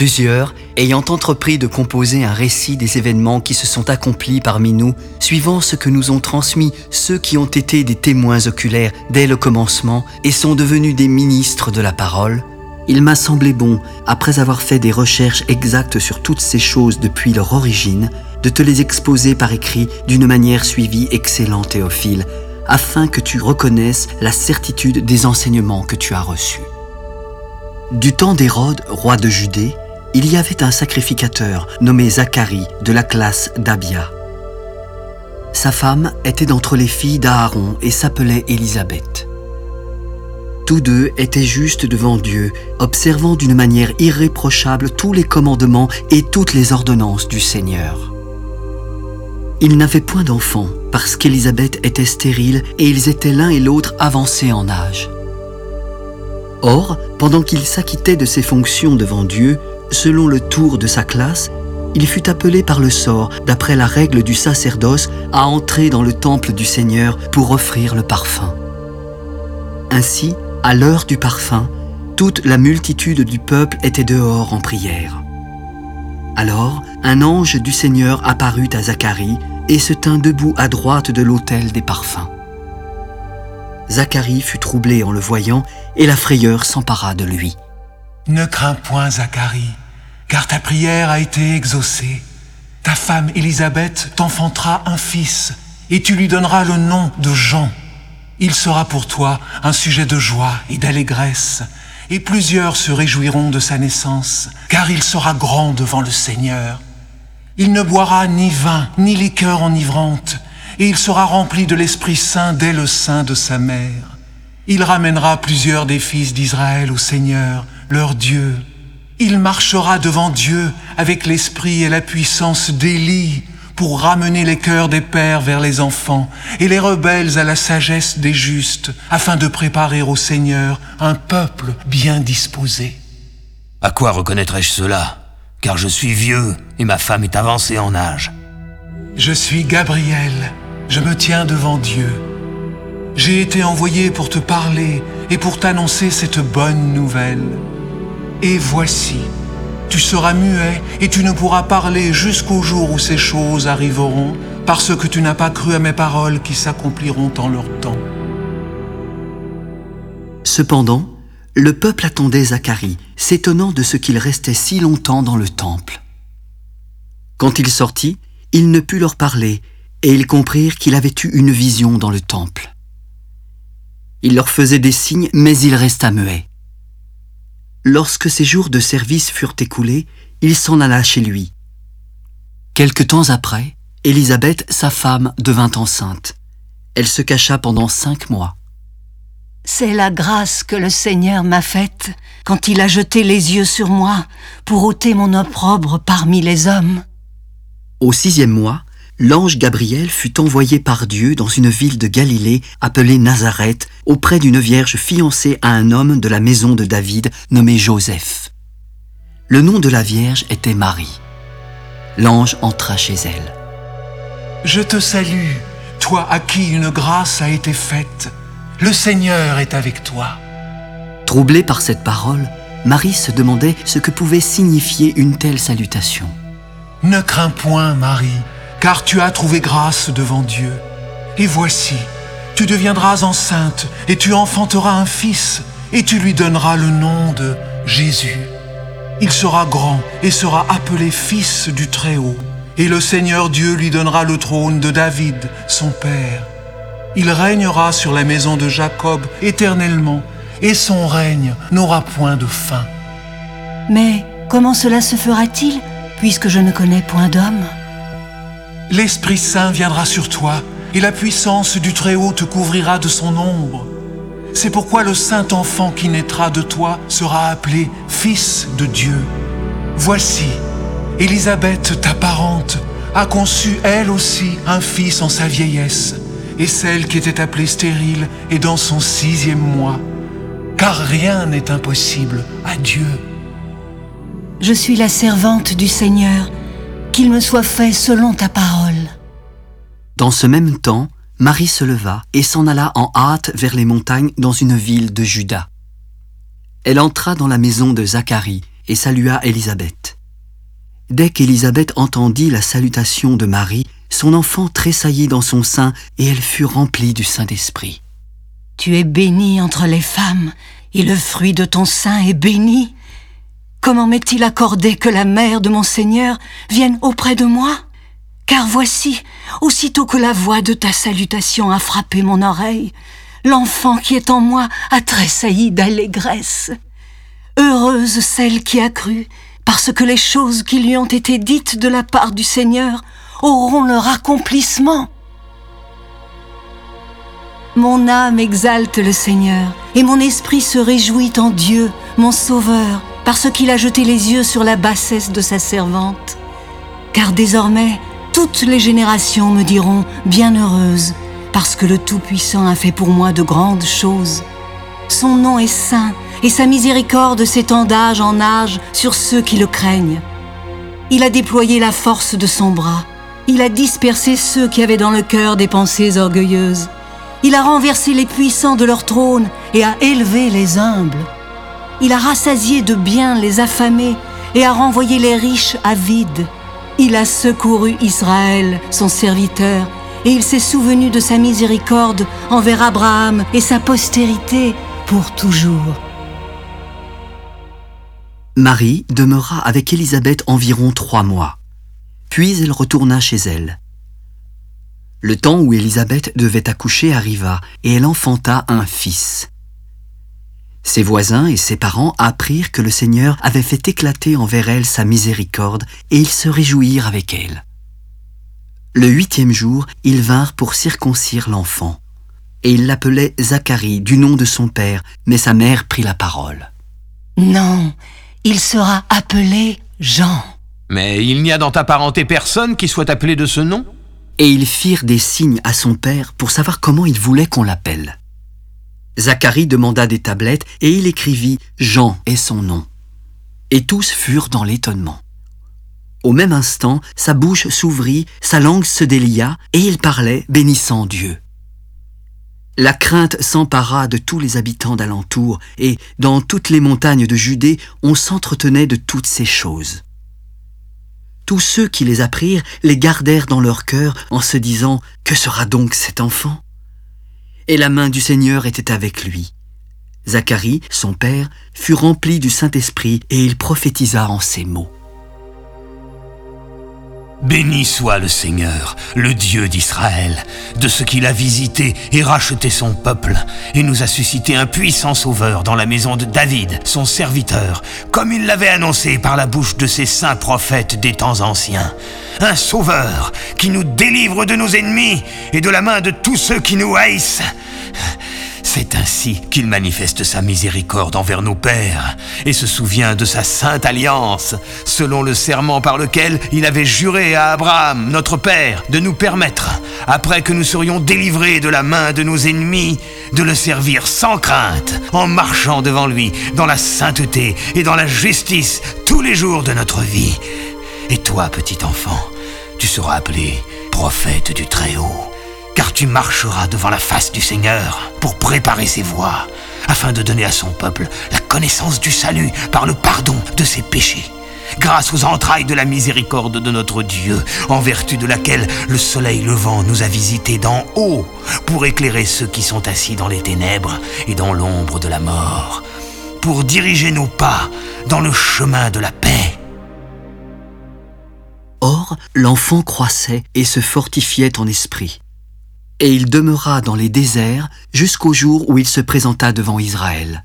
Plusieurs, ayant entrepris de composer un récit des événements qui se sont accomplis parmi nous, suivant ce que nous ont transmis ceux qui ont été des témoins oculaires dès le commencement et sont devenus des ministres de la parole, il m'a semblé bon, après avoir fait des recherches exactes sur toutes ces choses depuis leur origine, de te les exposer par écrit d'une manière suivie excellente Théophile, afin que tu reconnaisses la certitude des enseignements que tu as reçus. Du temps d'Hérode, roi de Judée, il y avait un sacrificateur nommé Zacharie de la classe d'Abia. Sa femme était d'entre les filles d'Aaron et s'appelait Élisabeth. Tous deux étaient justes devant Dieu, observant d'une manière irréprochable tous les commandements et toutes les ordonnances du Seigneur. Ils n'avaient point d'enfants, parce qu'Élisabeth était stérile et ils étaient l'un et l'autre avancés en âge. Or, pendant qu'il s'acquittait de ses fonctions devant Dieu, selon le tour de sa classe, il fut appelé par le sort, d'après la règle du sacerdoce, à entrer dans le temple du Seigneur pour offrir le parfum. Ainsi, à l'heure du parfum, toute la multitude du peuple était dehors en prière. Alors, un ange du Seigneur apparut à Zacharie et se tint debout à droite de l'autel des parfums. Zacharie fut troublé en le voyant, et la frayeur s'empara de lui. Ne crains point, Zacharie, car ta prière a été exaucée. Ta femme Élisabeth t'enfantera un fils, et tu lui donneras le nom de Jean. Il sera pour toi un sujet de joie et d'allégresse, et plusieurs se réjouiront de sa naissance, car il sera grand devant le Seigneur. Il ne boira ni vin, ni liqueur enivrante, et il sera rempli de l'Esprit Saint dès le sein de sa mère. Il ramènera plusieurs des fils d'Israël au Seigneur, leur Dieu. Il marchera devant Dieu avec l'esprit et la puissance d'Élie pour ramener les cœurs des pères vers les enfants et les rebelles à la sagesse des justes, afin de préparer au Seigneur un peuple bien disposé. À quoi reconnaîtrai-je cela? Car je suis vieux et ma femme est avancée en âge. Je suis Gabriel, je me tiens devant Dieu. J'ai été envoyé pour te parler et pour t'annoncer cette bonne nouvelle. Et voici, tu seras muet et tu ne pourras parler jusqu'au jour où ces choses arriveront, parce que tu n'as pas cru à mes paroles qui s'accompliront en leur temps. Cependant, le peuple attendait Zacharie, s'étonnant de ce qu'il restait si longtemps dans le temple. Quand il sortit, il ne put leur parler, et ils comprirent qu'il avait eu une vision dans le temple. Il leur faisait des signes, mais il resta muet. Lorsque ses jours de service furent écoulés, il s'en alla chez lui. Quelque temps après, Élisabeth, sa femme, devint enceinte. Elle se cacha pendant cinq mois. C'est la grâce que le Seigneur m'a faite quand il a jeté les yeux sur moi pour ôter mon opprobre parmi les hommes. Au sixième mois, l'ange Gabriel fut envoyé par Dieu dans une ville de Galilée appelée Nazareth auprès d'une vierge fiancée à un homme de la maison de David nommé Joseph. Le nom de la vierge était Marie. L'ange entra chez elle. Je te salue, toi à qui une grâce a été faite. Le Seigneur est avec toi. Troublée par cette parole, Marie se demandait ce que pouvait signifier une telle salutation. Ne crains point, Marie car tu as trouvé grâce devant Dieu. Et voici, tu deviendras enceinte, et tu enfanteras un fils, et tu lui donneras le nom de Jésus. Il sera grand et sera appelé fils du Très-Haut, et le Seigneur Dieu lui donnera le trône de David, son père. Il régnera sur la maison de Jacob éternellement, et son règne n'aura point de fin. Mais comment cela se fera-t-il, puisque je ne connais point d'homme? L'Esprit Saint viendra sur toi, et la puissance du Très-Haut te couvrira de son ombre. C'est pourquoi le Saint enfant qui naîtra de toi sera appelé Fils de Dieu. Voici, Élisabeth, ta parente, a conçu elle aussi un fils en sa vieillesse, et celle qui était appelée stérile est dans son sixième mois, car rien n'est impossible à Dieu. Je suis la servante du Seigneur qu'il me soit fait selon ta parole. Dans ce même temps, Marie se leva et s'en alla en hâte vers les montagnes dans une ville de Juda. Elle entra dans la maison de Zacharie et salua Élisabeth. Dès qu'Élisabeth entendit la salutation de Marie, son enfant tressaillit dans son sein et elle fut remplie du Saint-Esprit. Tu es bénie entre les femmes, et le fruit de ton sein est béni. Comment m'est-il accordé que la mère de mon Seigneur vienne auprès de moi? Car voici, aussitôt que la voix de ta salutation a frappé mon oreille, l'enfant qui est en moi a tressailli d'allégresse. Heureuse celle qui a cru, parce que les choses qui lui ont été dites de la part du Seigneur auront leur accomplissement. Mon âme exalte le Seigneur, et mon esprit se réjouit en Dieu, mon Sauveur, parce qu'il a jeté les yeux sur la bassesse de sa servante. Car désormais, toutes les générations me diront bienheureuse, parce que le Tout-Puissant a fait pour moi de grandes choses. Son nom est saint, et sa miséricorde s'étend d'âge en âge sur ceux qui le craignent. Il a déployé la force de son bras, il a dispersé ceux qui avaient dans le cœur des pensées orgueilleuses. Il a renversé les puissants de leur trône et a élevé les humbles. Il a rassasié de bien les affamés et a renvoyé les riches avides. Il a secouru Israël, son serviteur, et il s'est souvenu de sa miséricorde envers Abraham et sa postérité pour toujours. Marie demeura avec Élisabeth environ trois mois. Puis elle retourna chez elle. Le temps où Élisabeth devait accoucher arriva, et elle enfanta un fils. Ses voisins et ses parents apprirent que le Seigneur avait fait éclater envers elle sa miséricorde, et ils se réjouirent avec elle. Le huitième jour, ils vinrent pour circoncire l'enfant. Et ils l'appelaient Zacharie du nom de son père, mais sa mère prit la parole. Non, il sera appelé Jean. Mais il n'y a dans ta parenté personne qui soit appelé de ce nom? Et ils firent des signes à son père pour savoir comment il voulait qu'on l'appelle. Zacharie demanda des tablettes et il écrivit Jean est son nom. Et tous furent dans l'étonnement. Au même instant, sa bouche s'ouvrit, sa langue se délia, et il parlait, bénissant Dieu. La crainte s'empara de tous les habitants d'alentour, et dans toutes les montagnes de Judée, on s'entretenait de toutes ces choses tous ceux qui les apprirent les gardèrent dans leur cœur en se disant Que sera donc cet enfant? Et la main du Seigneur était avec lui. Zacharie, son père, fut rempli du Saint-Esprit et il prophétisa en ces mots. Béni soit le Seigneur, le Dieu d'Israël, de ce qu'il a visité et racheté son peuple, et nous a suscité un puissant sauveur dans la maison de David, son serviteur, comme il l'avait annoncé par la bouche de ses saints prophètes des temps anciens. Un sauveur qui nous délivre de nos ennemis et de la main de tous ceux qui nous haïssent. C'est ainsi qu'il manifeste sa miséricorde envers nos pères et se souvient de sa sainte alliance, selon le serment par lequel il avait juré à Abraham, notre père, de nous permettre, après que nous serions délivrés de la main de nos ennemis, de le servir sans crainte, en marchant devant lui dans la sainteté et dans la justice tous les jours de notre vie. Et toi, petit enfant, tu seras appelé prophète du Très-Haut car tu marcheras devant la face du Seigneur pour préparer ses voies, afin de donner à son peuple la connaissance du salut par le pardon de ses péchés, grâce aux entrailles de la miséricorde de notre Dieu, en vertu de laquelle le soleil levant nous a visités d'en haut, pour éclairer ceux qui sont assis dans les ténèbres et dans l'ombre de la mort, pour diriger nos pas dans le chemin de la paix. Or, l'enfant croissait et se fortifiait en esprit et il demeura dans les déserts jusqu'au jour où il se présenta devant Israël.